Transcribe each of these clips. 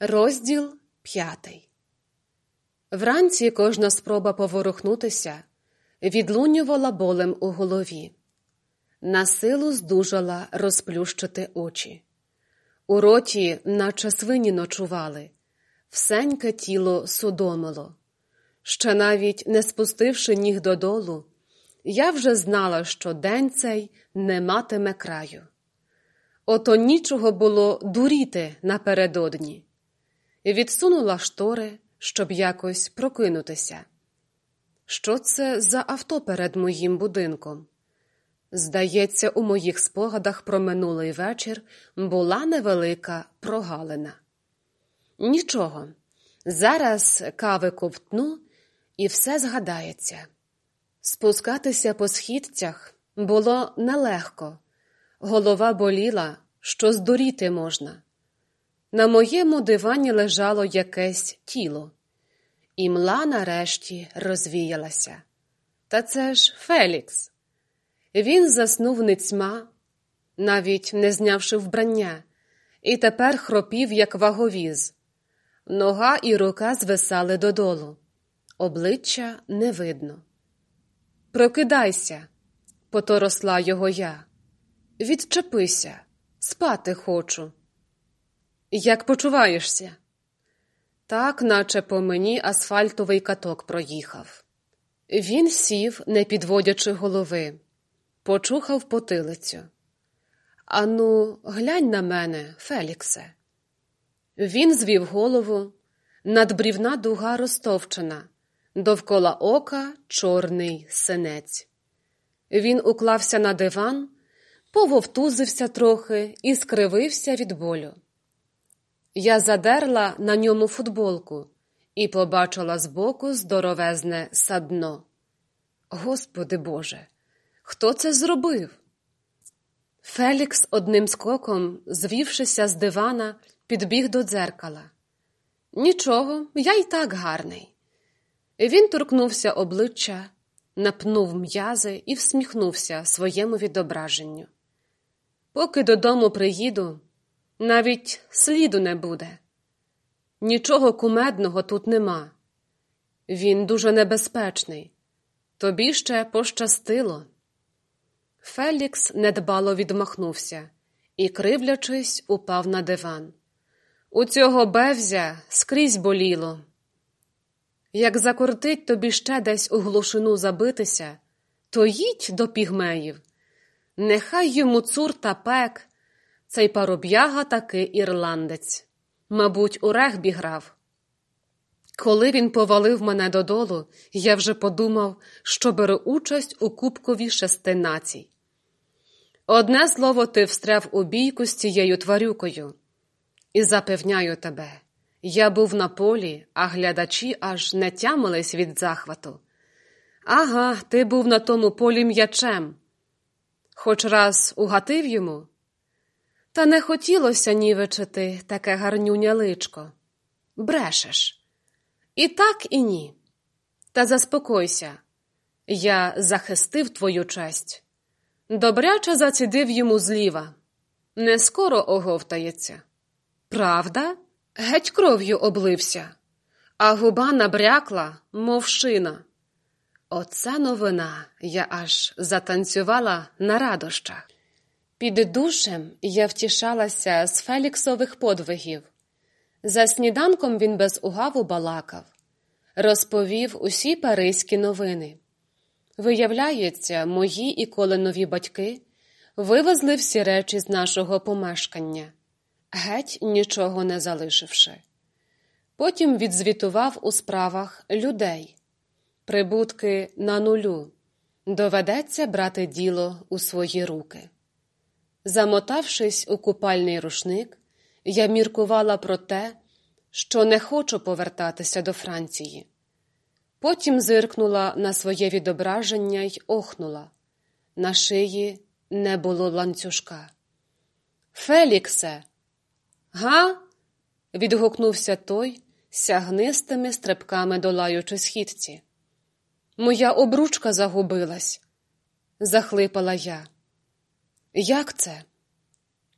Розділ п'ятий. Вранці кожна спроба поворухнутися відлунювала болем у голові. На силу здужала розплющити очі. У роті, наче свині ночували, всеньке тіло судомило. Ще навіть не спустивши ніг додолу, я вже знала, що день цей не матиме краю. Ото нічого було дуріти напередодні відсунула штори, щоб якось прокинутися. Що це за авто перед моїм будинком? Здається, у моїх спогадах про минулий вечір була невелика прогалина. Нічого, зараз кави ковтну, і все згадається. Спускатися по східцях було нелегко, голова боліла, що здуріти можна. На моєму дивані лежало якесь тіло, і мла нарешті розвіялася. Та це ж Фелікс. Він заснув ницьма, навіть не знявши вбрання, і тепер хропів, як ваговіз. Нога і рука звисали додолу, обличчя не видно. Прокидайся, поторосла його я. Відчепися, спати хочу. Як почуваєшся? Так, наче по мені асфальтовий каток проїхав. Він сів, не підводячи голови, почухав потилицю. Ану, глянь на мене, Феліксе. Він звів голову, надбрівна дуга розтовчена, довкола ока чорний синець. Він уклався на диван, пововтузився трохи і скривився від болю. Я задерла на ньому футболку і побачила збоку здоровезне садно. Господи Боже, хто це зробив? Фелікс одним скоком, звівшися з дивана, підбіг до дзеркала. Нічого, я й так гарний. Він торкнувся обличчя, напнув м'язи і всміхнувся своєму відображенню. Поки додому приїду, навіть сліду не буде. Нічого кумедного тут нема. Він дуже небезпечний. Тобі ще пощастило. Фелікс недбало відмахнувся і, кривлячись, упав на диван. У цього бевзя скрізь боліло. Як закортить тобі ще десь у глушину забитися, то їдь до пігмеїв. Нехай йому цур та пек, цей паруб'яга таки ірландець. Мабуть, у регбі грав. Коли він повалив мене додолу, я вже подумав, що беру участь у кубкові шести націй. Одне слово, ти встряв у бійку з цією тварюкою, і запевняю тебе, я був на полі, а глядачі аж не тямились від захвату. Ага, ти був на тому полі м'ячем. Хоч раз угатив йому. Та не хотілося нівечити таке гарнюня личко. Брешеш. І так, і ні. Та заспокойся, я захистив твою честь. Добряче зацідив йому зліва. Не скоро оговтається. Правда? Геть кров'ю облився, а губа набрякла, мов шина. Оце новина я аж затанцювала на радощах. Під душем я втішалася з Феліксових подвигів. За сніданком він без угаву балакав, розповів усі паризькі новини. Виявляється, мої і коленові батьки вивезли всі речі з нашого помешкання, геть нічого не залишивши. Потім відзвітував у справах людей, прибутки на нулю. Доведеться брати діло у свої руки. Замотавшись у купальний рушник, я міркувала про те, що не хочу повертатися до Франції. Потім зиркнула на своє відображення й охнула. На шиї не було ланцюжка. Феліксе, га? відгукнувся той, сягнистими стрибками долаючи східці. Моя обручка загубилась, захлипала я. Як це?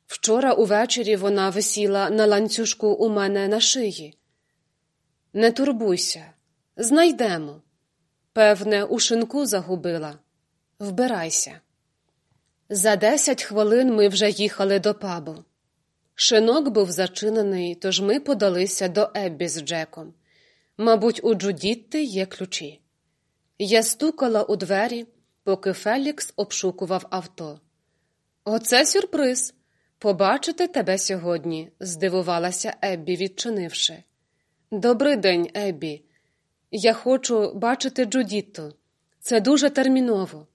Вчора увечері вона висіла на ланцюжку у мене на шиї. Не турбуйся, знайдемо. Певне, у шинку загубила. Вбирайся. За десять хвилин ми вже їхали до пабу. Шинок був зачинений, тож ми подалися до Еббі з Джеком. Мабуть, у Джудітти є ключі. Я стукала у двері, поки Фелікс обшукував авто. Оце сюрприз. Побачити тебе сьогодні, здивувалася Еббі, відчинивши. Добрий день, Еббі. Я хочу бачити Джудітту. Це дуже терміново.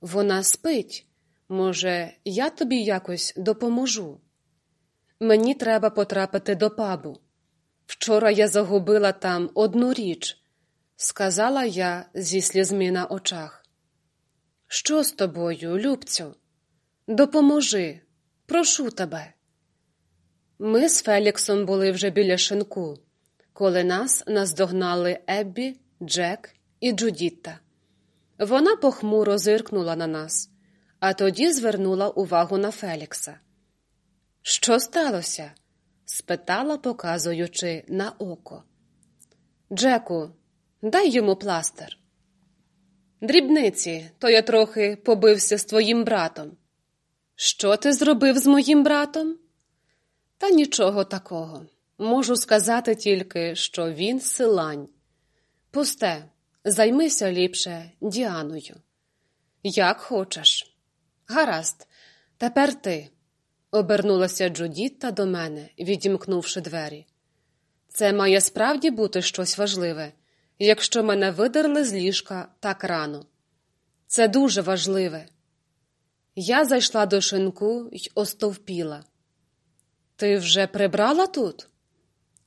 Вона спить. Може, я тобі якось допоможу. Мені треба потрапити до пабу. Вчора я загубила там одну річ, сказала я зі слізьми на очах. Що з тобою, Любцю? Допоможи, прошу тебе. Ми з Феліксом були вже біля шинку, коли нас наздогнали Еббі, Джек і Джудітта. Вона похмуро зиркнула на нас, а тоді звернула увагу на Фелікса. Що сталося? спитала, показуючи на око. Джеку, дай йому пластир. Дрібниці, то я трохи побився з твоїм братом. Що ти зробив з моїм братом? Та нічого такого. Можу сказати тільки, що він силань. Пусте, займися ліпше Діаною. Як хочеш. Гаразд, тепер ти обернулася Джудітта до мене, відімкнувши двері. Це має справді бути щось важливе, якщо мене видерли з ліжка так рано. Це дуже важливе. Я зайшла до шинку й остовпіла. Ти вже прибрала тут?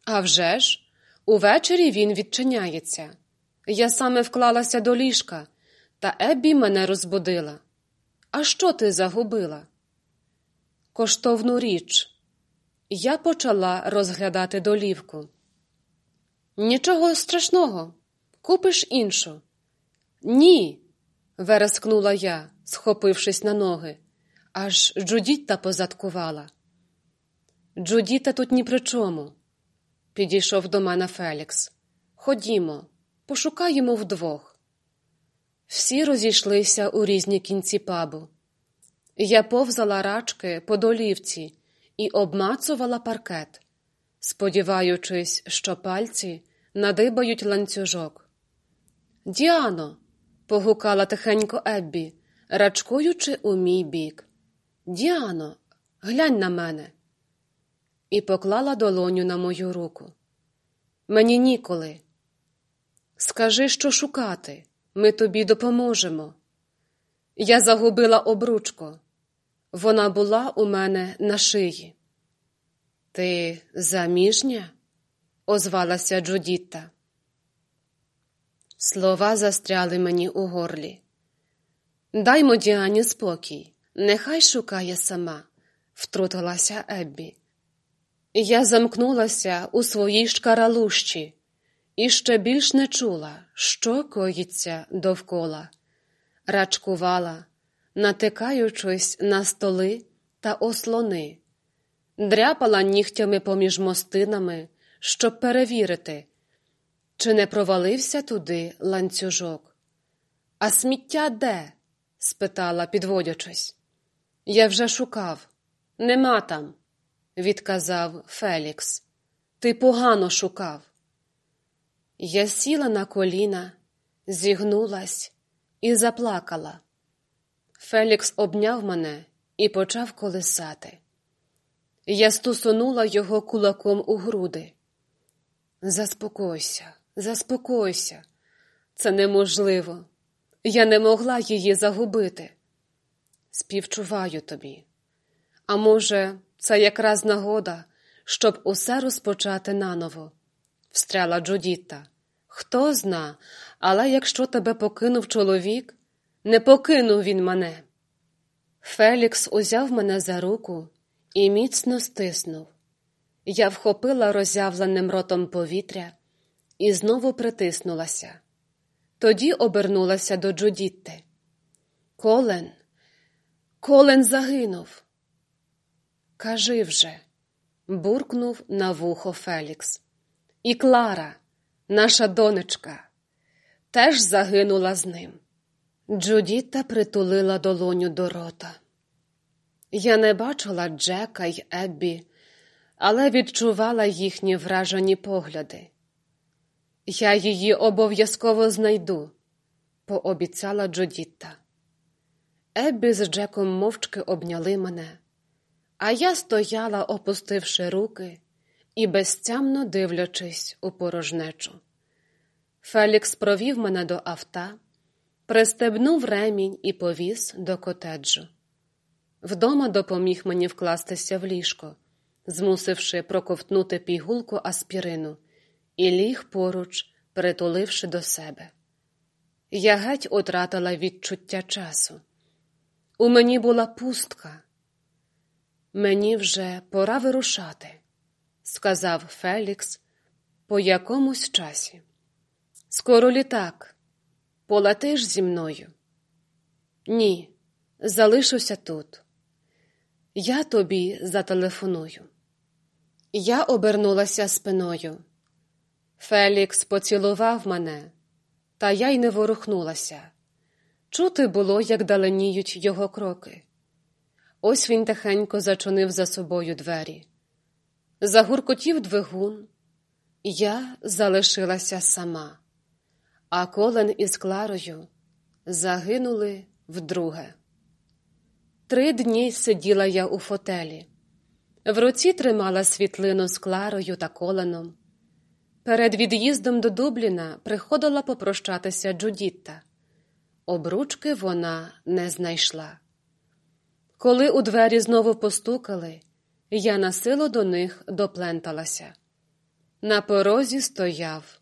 «А вже ж, увечері він відчиняється. Я саме вклалася до ліжка, та Еббі мене розбудила. А що ти загубила? коштовну річ. Я почала розглядати долівку. Нічого страшного, купиш іншу. Ні, верескнула я, схопившись на ноги, аж Джудітта позадкувала. Джудіта тут ні при чому. Підійшов до мене Фелікс. Ходімо, пошукаємо вдвох. Всі розійшлися у різні кінці пабу. Я повзала рачки по долівці і обмацувала паркет, сподіваючись, що пальці надибають ланцюжок. Діано, погукала тихенько Еббі, рачкуючи у мій бік. Діано, глянь на мене. І поклала долоню на мою руку. Мені ніколи. Скажи, що шукати, ми тобі допоможемо. Я загубила обручку. Вона була у мене на шиї. Ти заміжня? озвалася Джудітта. Слова застряли мені у горлі. Даймо Діані спокій, нехай шукає сама, втрутилася Еббі. Я замкнулася у своїй шкаралущі і ще більш не чула, що коїться довкола, рачкувала натикаючись на столи та ослони, дряпала нігтями поміж мостинами, щоб перевірити, чи не провалився туди ланцюжок. А сміття де? спитала, підводячись. Я вже шукав. Нема там, відказав Фелікс. Ти погано шукав. Я сіла на коліна, зігнулась і заплакала. Фелікс обняв мене і почав колисати. Я стусонула його кулаком у груди. Заспокойся, заспокойся, це неможливо. Я не могла її загубити. Співчуваю тобі. А може, це якраз нагода, щоб усе розпочати наново, встряла Джудітта. Хто зна, але якщо тебе покинув чоловік, не покинув він мене. Фелікс узяв мене за руку і міцно стиснув. Я вхопила роззявленим ротом повітря і знову притиснулася. Тоді обернулася до Джудітти. Колен, Колен загинув. Кажи вже, буркнув на вухо Фелікс. І Клара, наша донечка, теж загинула з ним. Джудіта притулила долоню до рота. Я не бачила Джека й Еббі, але відчувала їхні вражені погляди. Я її обов'язково знайду, пообіцяла Джудітта. Еббі з Джеком мовчки обняли мене, а я стояла, опустивши руки і безтямно дивлячись у порожнечу. Фелікс провів мене до авто, пристебнув ремінь і повіз до котеджу. Вдома допоміг мені вкластися в ліжко, змусивши проковтнути пігулку аспірину, і ліг поруч, притуливши до себе. Я геть утратила відчуття часу. У мені була пустка. Мені вже пора вирушати, сказав Фелікс по якомусь часі. Скоро літак. Полетиш зі мною? Ні, залишуся тут. Я тобі зателефоную. Я обернулася спиною. Фелікс поцілував мене, та я й не ворухнулася. Чути було, як даленіють його кроки. Ось він тихенько зачинив за собою двері. Загуркотів двигун, я залишилася сама, а колен із Кларою загинули вдруге. Три дні сиділа я у фотелі, в руці тримала світлину з Кларою та коленом. Перед від'їздом до Дубліна приходила попрощатися Джудітта. Обручки вона не знайшла. Коли у двері знову постукали, я на силу до них допленталася. На порозі стояв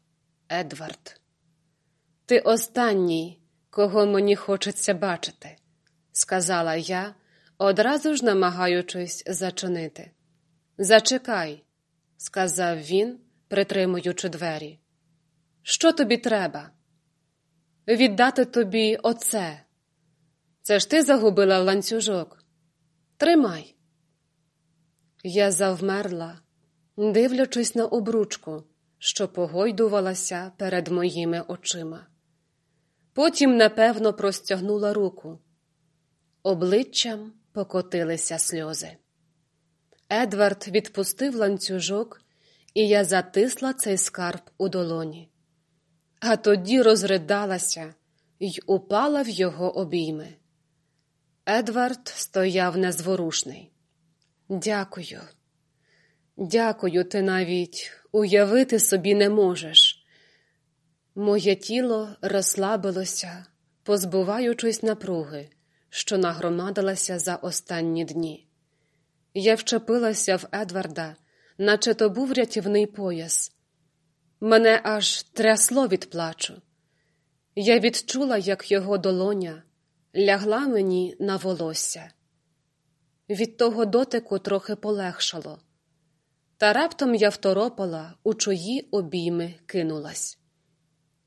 Едвард. Ти останній, кого мені хочеться бачити, сказала я, одразу ж намагаючись зачинити. Зачекай, сказав він, притримуючи двері. Що тобі треба? Віддати тобі оце. Це ж ти загубила ланцюжок. Тримай. Я завмерла, дивлячись на обручку, що погойдувалася перед моїми очима. Потім, напевно, простягнула руку. Обличчям покотилися сльози. Едвард відпустив ланцюжок, і я затисла цей скарб у долоні. А тоді розридалася й упала в його обійми. Едвард стояв незворушний. Дякую, дякую, ти навіть уявити собі не можеш. Моє тіло розслабилося, позбуваючись напруги, що нагромадилася за останні дні. Я вчепилася в Едварда, наче то був рятівний пояс. Мене аж трясло від плачу. Я відчула, як його долоня лягла мені на волосся. Від того дотику трохи полегшало, та раптом я второпала, у чиї обійми кинулась.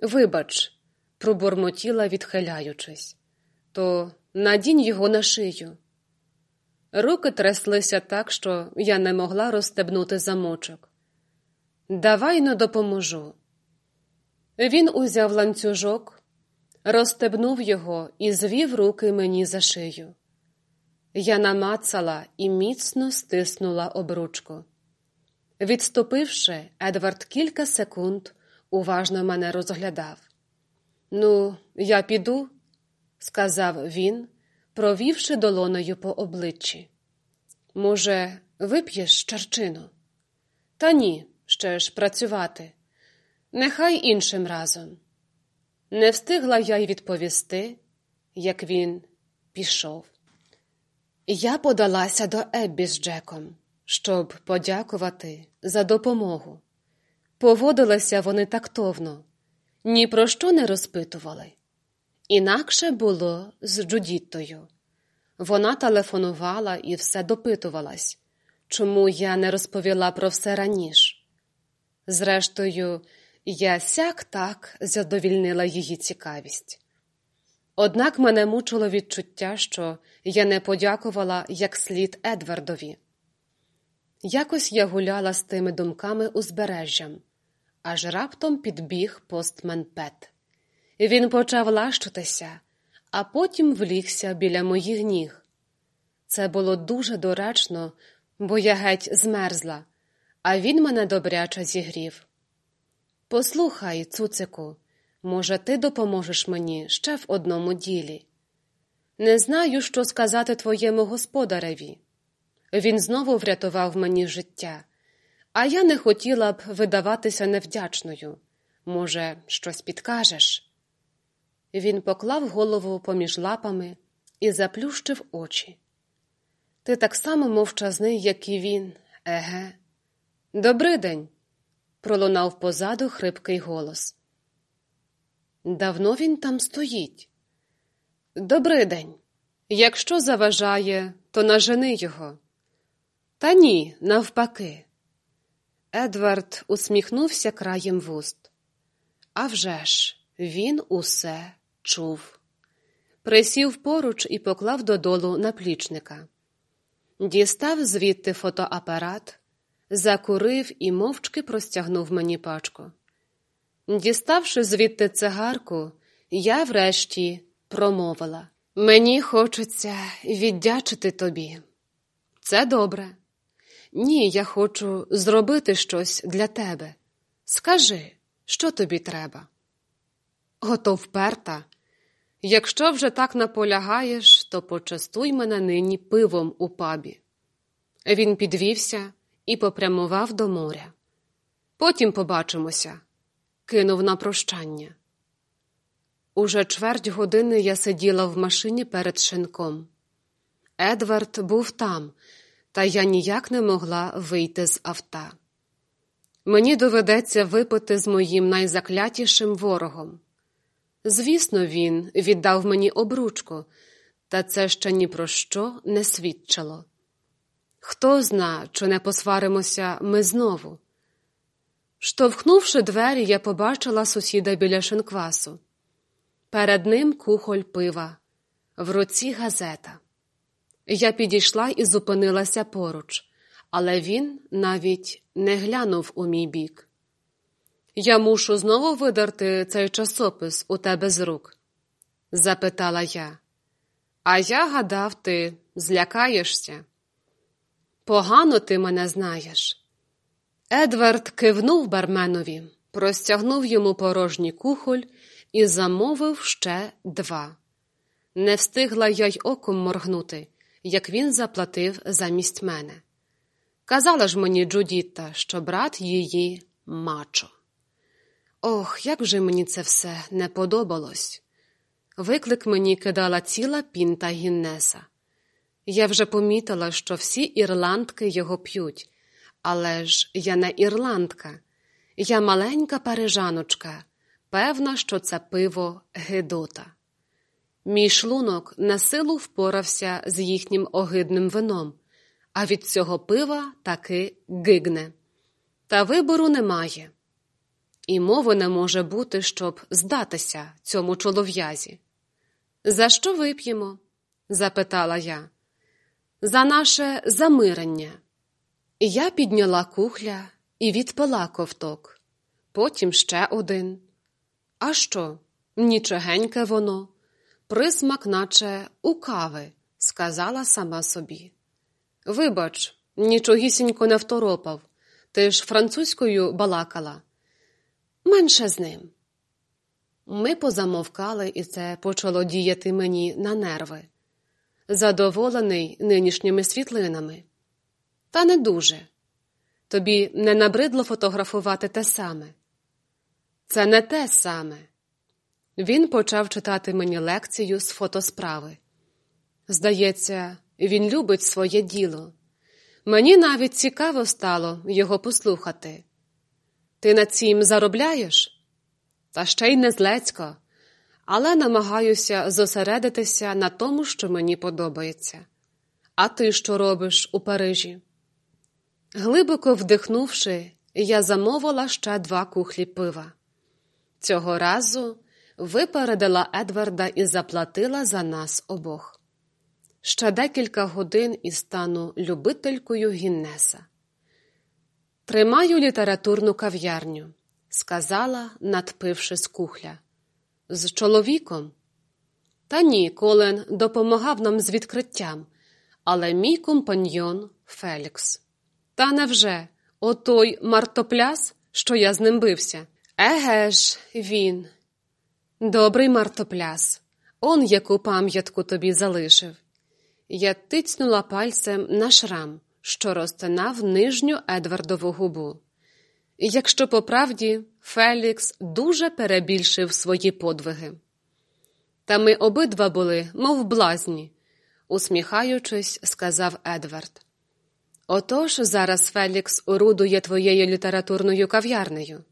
Вибач, пробурмотіла, відхиляючись, то надінь його на шию. Руки тряслися так, що я не могла розстебнути замочок. Давай не допоможу. Він узяв ланцюжок, розстебнув його і звів руки мені за шию. Я намацала і міцно стиснула обручку. Відступивши, Едвард кілька секунд уважно мене розглядав. Ну, я піду, сказав він, провівши долоною по обличчі. Може, вип'єш чарчину? Та ні, ще ж працювати. Нехай іншим разом. Не встигла я й відповісти, як він пішов. Я подалася до Еббі з Джеком, щоб подякувати за допомогу. Поводилися вони тактовно, ні про що не розпитували. Інакше було з Джудіттою. Вона телефонувала і все допитувалась, чому я не розповіла про все раніше. Зрештою, я сяк так задовільнила її цікавість. Однак мене мучило відчуття, що я не подякувала як слід Едвардові. Якось я гуляла з тими думками узбережжям, аж раптом підбіг постмен Пет. Він почав лащитися, а потім влігся біля моїх ніг. Це було дуже доречно, бо я геть змерзла, а він мене добряче зігрів. Послухай, цуцику, може, ти допоможеш мені ще в одному ділі. Не знаю, що сказати твоєму господареві. Він знову врятував мені життя, а я не хотіла б видаватися невдячною. Може, щось підкажеш? Він поклав голову поміж лапами і заплющив очі. Ти так само мовчазний, як і він, еге. Добрий день, пролунав позаду хрипкий голос. Давно він там стоїть. Добрий день. Якщо заважає, то нажени його. Та ні, навпаки. Едвард усміхнувся краєм вуст. А вже ж, він усе чув. Присів поруч і поклав додолу наплічника. Дістав звідти фотоапарат, закурив і мовчки простягнув мені пачку. Діставши звідти цигарку, я врешті промовила Мені хочеться віддячити тобі. Це добре. Ні, я хочу зробити щось для тебе. Скажи, що тобі треба? Ото вперта. Якщо вже так наполягаєш, то почастуй мене нині пивом у пабі. Він підвівся і попрямував до моря. Потім побачимося, кинув на прощання. Уже чверть години я сиділа в машині перед шинком. Едвард був там, та я ніяк не могла вийти з авто. Мені доведеться випити з моїм найзаклятішим ворогом. Звісно, він віддав мені обручку, та це ще ні про що не свідчило. Хто зна, чи не посваримося ми знову. Штовхнувши двері, я побачила сусіда біля шинквасу. Перед ним кухоль пива, в руці газета. Я підійшла і зупинилася поруч, але він навіть не глянув у мій бік. Я мушу знову видерти цей часопис у тебе з рук? запитала я. А я гадав, ти злякаєшся. Погано ти мене знаєш. Едвард кивнув барменові, простягнув йому порожній кухоль і замовив ще два. Не встигла я й оком моргнути, як він заплатив замість мене. Казала ж мені Джудітта, що брат її мачо. Ох, як же мені це все не подобалось. Виклик мені кидала ціла пінта Гіннеса. Я вже помітила, що всі ірландки його п'ють, але ж я не ірландка, я маленька парижаночка, певна, що це пиво Гедота. Мій шлунок на силу впорався з їхнім огидним вином, а від цього пива таки гигне. Та вибору немає. І мови не може бути, щоб здатися цьому чолов'язі. За що вип'ємо? запитала я. За наше замирення. Я підняла кухля і відпила ковток, потім ще один. А що? Нічогеньке воно, присмак, наче у кави, сказала сама собі. Вибач, нічогісінько не второпав, ти ж французькою балакала. Менше з ним. Ми позамовкали, і це почало діяти мені на нерви, задоволений нинішніми світлинами. Та не дуже. Тобі не набридло фотографувати те саме. Це не те саме. Він почав читати мені лекцію з фотосправи. Здається, він любить своє діло. Мені навіть цікаво стало його послухати. Ти на цім заробляєш? Та ще й не злецько, але намагаюся зосередитися на тому, що мені подобається. А ти що робиш у Парижі? Глибоко вдихнувши, я замовила ще два кухлі пива. Цього разу випередила Едварда і заплатила за нас обох. Ще декілька годин і стану любителькою Гіннеса. Тримаю літературну кав'ярню, сказала, надпивши з кухля. З чоловіком. Та ні, Колен допомагав нам з відкриттям, але мій компаньйон Фелікс. Та невже отой мартопляс, що я з ним бився? Еге ж, він. Добрий мартопляс, он яку пам'ятку тобі залишив. Я тицнула пальцем на шрам, що розтинав нижню Едвардову губу. Якщо по правді, Фелікс дуже перебільшив свої подвиги. Та ми обидва були, мов блазні, усміхаючись, сказав Едвард. Отож зараз Фелікс орудує твоєю літературною кав'ярнею.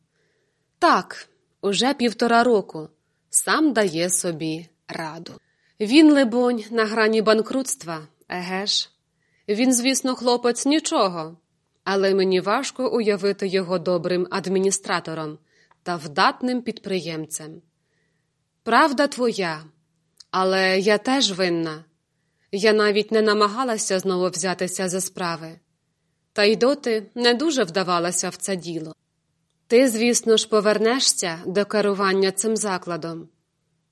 Так, уже півтора року сам дає собі раду. Він, либонь, на грані банкрутства, еге ж. Він, звісно, хлопець нічого, але мені важко уявити його добрим адміністратором та вдатним підприємцем. Правда твоя, але я теж винна. Я навіть не намагалася знову взятися за справи, та й доти не дуже вдавалася в це діло. Ти, звісно ж, повернешся до керування цим закладом.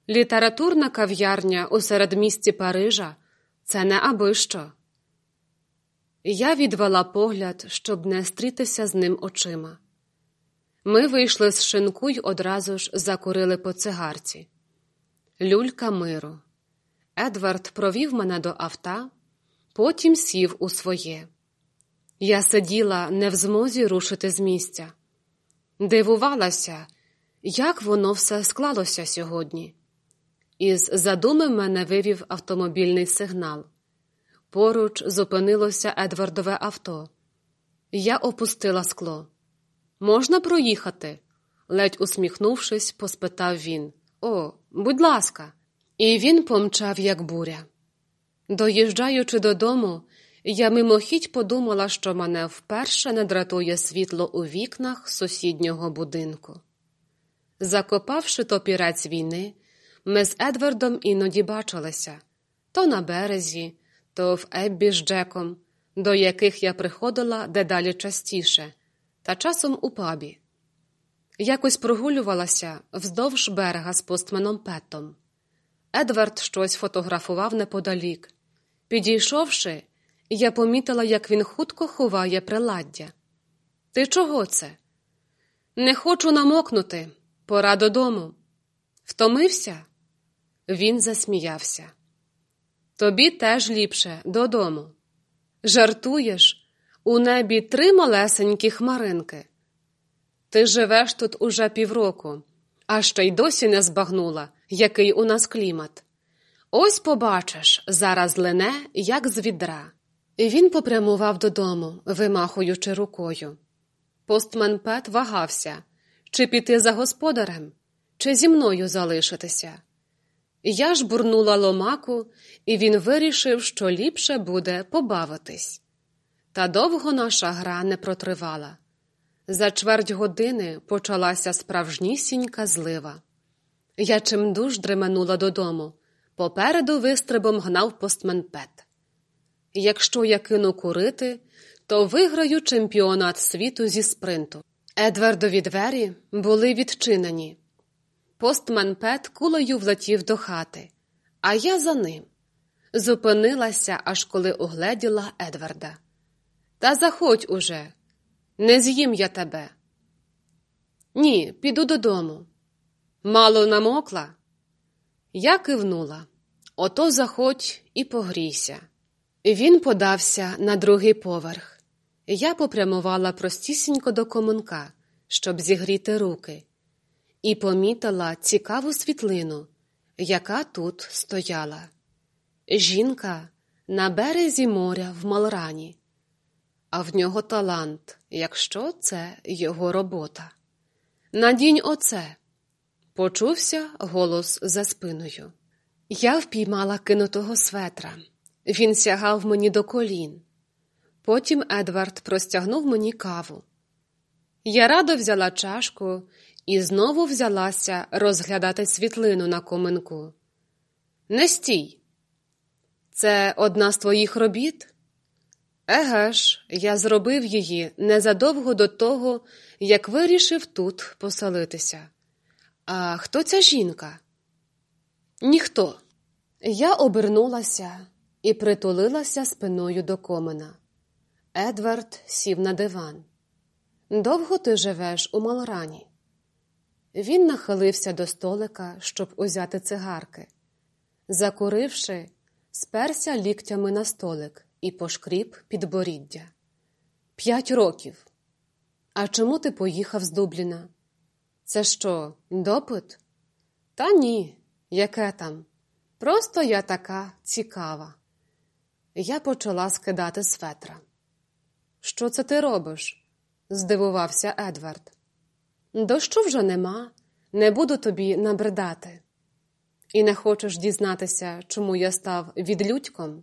Літературна кав'ярня у середмісті Парижа це не аби що. Я відвела погляд, щоб не стрітися з ним очима. Ми вийшли з шинку й одразу ж закурили по цигарці. Люлька миру. Едвард провів мене до авто, потім сів у своє. Я сиділа не в змозі рушити з місця. Дивувалася, як воно все склалося сьогодні. Із задуми мене вивів автомобільний сигнал. Поруч зупинилося Едвардове авто. Я опустила скло. Можна проїхати? ледь усміхнувшись, поспитав він. О, будь ласка. І він помчав, як буря. Доїжджаючи додому, я мимохідь подумала, що мене вперше не дратує світло у вікнах сусіднього будинку. Закопавши топірець війни, ми з Едвардом іноді бачилися то на березі, в Еббі з Джеком, до яких я приходила дедалі частіше, та часом у пабі. Якось прогулювалася вздовж берега з постменом Петом. Едвард щось фотографував неподалік. Підійшовши, я помітила, як він хутко ховає приладдя. Ти чого це? Не хочу намокнути. Пора додому. Втомився? Він засміявся. Тобі теж ліпше додому. Жартуєш, у небі три малесенькі хмаринки. Ти живеш тут уже півроку, а ще й досі не збагнула, який у нас клімат. Ось побачиш, зараз лине, як з відра. І він попрямував додому, вимахуючи рукою. Постмен Пет вагався, чи піти за господарем, чи зі мною залишитися. Я ж бурнула ломаку, і він вирішив, що ліпше буде побавитись. Та довго наша гра не протривала. За чверть години почалася справжнісінька злива. Я чимдуж дременула додому. Попереду вистрибом гнав постмен Пет. Якщо я кину курити, то виграю чемпіонат світу зі спринту. Едвардові двері були відчинені. Постмен Пет кулею влетів до хати, а я за ним. Зупинилася, аж коли угледіла Едварда. Та заходь уже, не з'їм я тебе. Ні, піду додому. Мало намокла. Я кивнула. Ото заходь і погрійся. Він подався на другий поверх. Я попрямувала простісінько до комунка, щоб зігріти руки, і помітила цікаву світлину, яка тут стояла. Жінка на березі моря в Малрані, а в нього талант, якщо це його робота. Надінь оце, почувся голос за спиною. Я впіймала кинутого светра. Він сягав мені до колін. Потім Едвард простягнув мені каву. Я радо взяла чашку і знову взялася розглядати світлину на коминку. Не стій. Це одна з твоїх робіт? Еге ж, я зробив її незадовго до того, як вирішив тут поселитися. А хто ця жінка? Ніхто. Я обернулася і притулилася спиною до комина. Едвард сів на диван. Довго ти живеш у Малорані? Він нахилився до столика, щоб узяти цигарки. Закуривши, сперся ліктями на столик і пошкріб підборіддя. П'ять років. А чому ти поїхав з Дубліна? Це що, допит? Та ні, яке там? Просто я така цікава. Я почала скидати светра. Що це ти робиш? здивувався Едвард. Дощу вже нема, не буду тобі набридати. І не хочеш дізнатися, чому я став відлюдьком?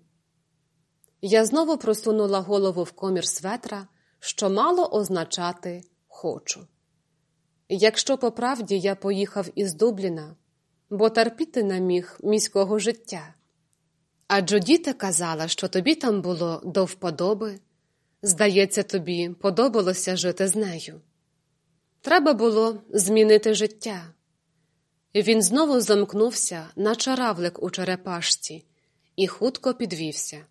Я знову просунула голову в комір светра, що мало означати хочу. Якщо по правді я поїхав із Дубліна, бо терпіти не міг міського життя. А Джудіта казала, що тобі там було до вподоби. Здається, тобі подобалося жити з нею. Треба було змінити життя. Він знову замкнувся, наче равлик у черепашці, і хутко підвівся.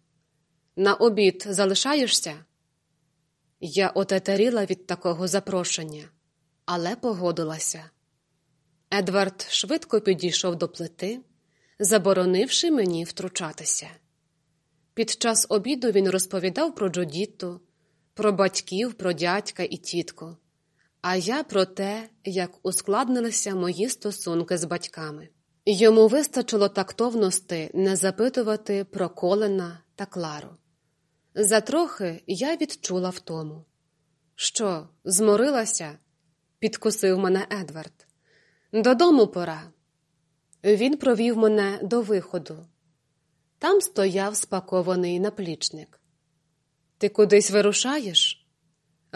На обід залишаєшся? Я отетеріла від такого запрошення, але погодилася. Едвард швидко підійшов до плити, заборонивши мені втручатися. Під час обіду він розповідав про Джодітту, про батьків, про дядька і тітку, а я про те, як ускладнилися мої стосунки з батьками. Йому вистачило тактовності не запитувати про Колена та Клару. Затрохи я відчула втому. Що, зморилася? підкусив мене Едвард. Додому пора. Він провів мене до виходу. Там стояв спакований наплічник. Ти кудись вирушаєш?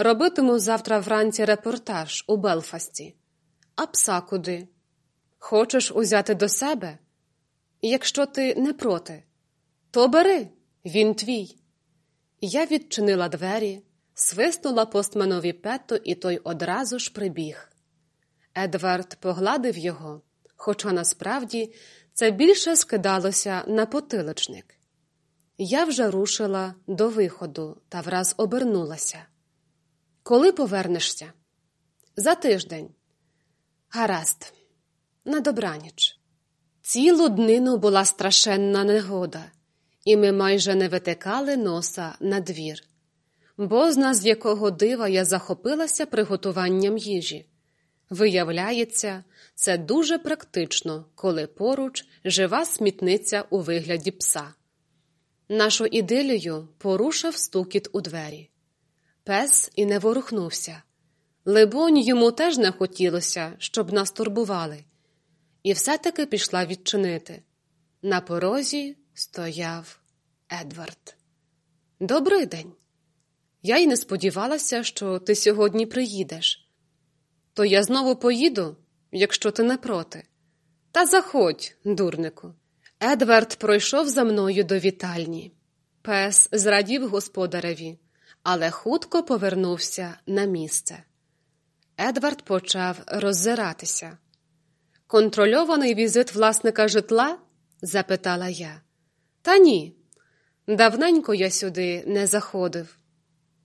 Робитиму завтра вранці репортаж у Белфасті. А пса куди? Хочеш узяти до себе? Якщо ти не проти, то бери, він твій. Я відчинила двері, свиснула постманові пето, і той одразу ж прибіг. Едвард погладив його, хоча насправді це більше скидалося на потиличник. Я вже рушила до виходу та враз обернулася. Коли повернешся? За тиждень. Гаразд, на добраніч. Цілу днину була страшенна негода, і ми майже не витикали носа на двір. Бозна з якого дива я захопилася приготуванням їжі. Виявляється, це дуже практично, коли поруч жива смітниця у вигляді пса. Нашу ідилію порушив стукіт у двері. Пес і не ворухнувся. Либонь, йому теж не хотілося, щоб нас турбували, і все-таки пішла відчинити. На порозі стояв Едвард. Добрий день. Я й не сподівалася, що ти сьогодні приїдеш. То я знову поїду, якщо ти не проти. Та заходь, дурнику. Едвард пройшов за мною до вітальні. Пес зрадів господареві, але хутко повернувся на місце. Едвард почав роззиратися. Контрольований візит власника житла? запитала я. Та ні. Давненько я сюди не заходив.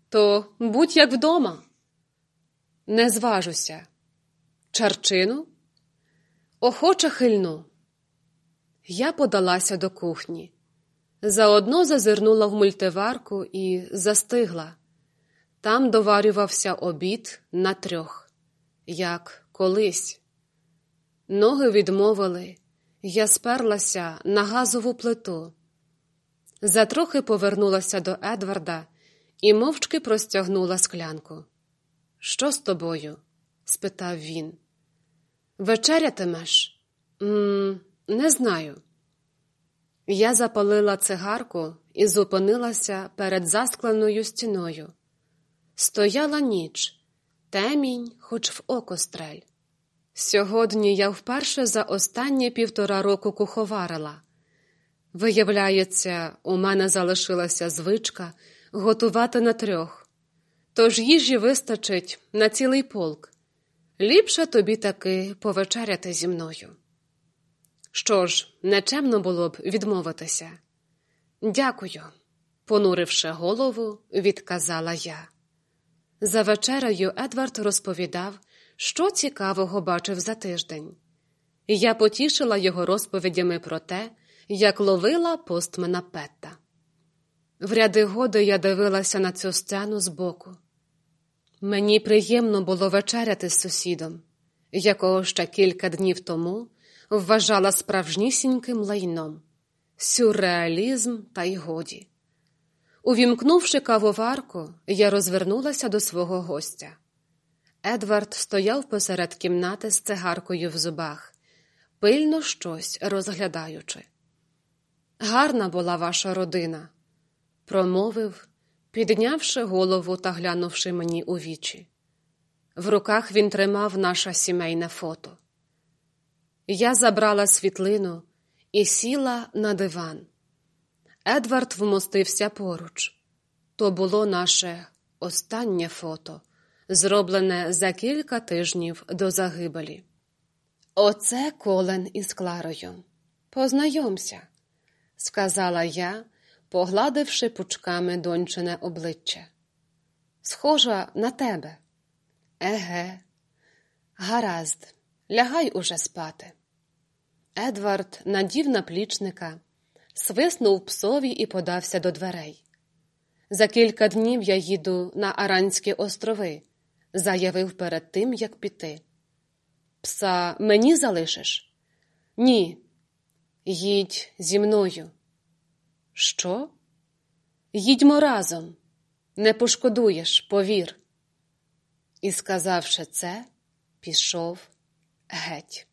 То будь як вдома. Не зважуся. Чарчину? Охоче хильну. Я подалася до кухні. Заодно зазирнула в мультиварку і застигла. Там доварювався обід на трьох, як колись. Ноги відмовили, я сперлася на газову плиту. Затрохи повернулася до Едварда і мовчки простягнула склянку. Що з тобою? спитав він. Вечерятимеш? М не знаю. Я запалила цигарку і зупинилася перед заскленою стіною. Стояла ніч, темінь, хоч в око стрель. Сьогодні я вперше за останні півтора року куховарила. Виявляється, у мене залишилася звичка готувати на трьох, тож їжі вистачить на цілий полк. Ліпше тобі таки повечеряти зі мною. Що ж, нечемно було б відмовитися. Дякую, понуривши голову, відказала я. За вечерею Едвард розповідав, що цікавого бачив за тиждень. Я потішила його розповідями про те, як ловила постмена Петта. В ряди годи я дивилася на цю сцену збоку. Мені приємно було вечеряти з сусідом, якого ще кілька днів тому вважала справжнісіньким лайном, сюрреалізм та й годі. Увімкнувши кавоварку, я розвернулася до свого гостя. Едвард стояв посеред кімнати з цигаркою в зубах, пильно щось розглядаючи. Гарна була ваша родина, промовив, піднявши голову та глянувши мені у вічі. В руках він тримав наше сімейне фото. Я забрала світлину і сіла на диван. Едвард вмостився поруч. То було наше останнє фото, зроблене за кілька тижнів до загибелі. Оце Колен із Кларою. Познайомся, сказала я, погладивши пучками дончине обличчя. Схожа на тебе. Еге, гаразд, лягай уже спати. Едвард надів наплічника, свиснув псові і подався до дверей. За кілька днів я їду на Аранські острови, заявив перед тим, як піти. Пса мені залишиш? Ні. Їдь зі мною. Що? Їдьмо разом, не пошкодуєш, повір. І, сказавши це, пішов геть.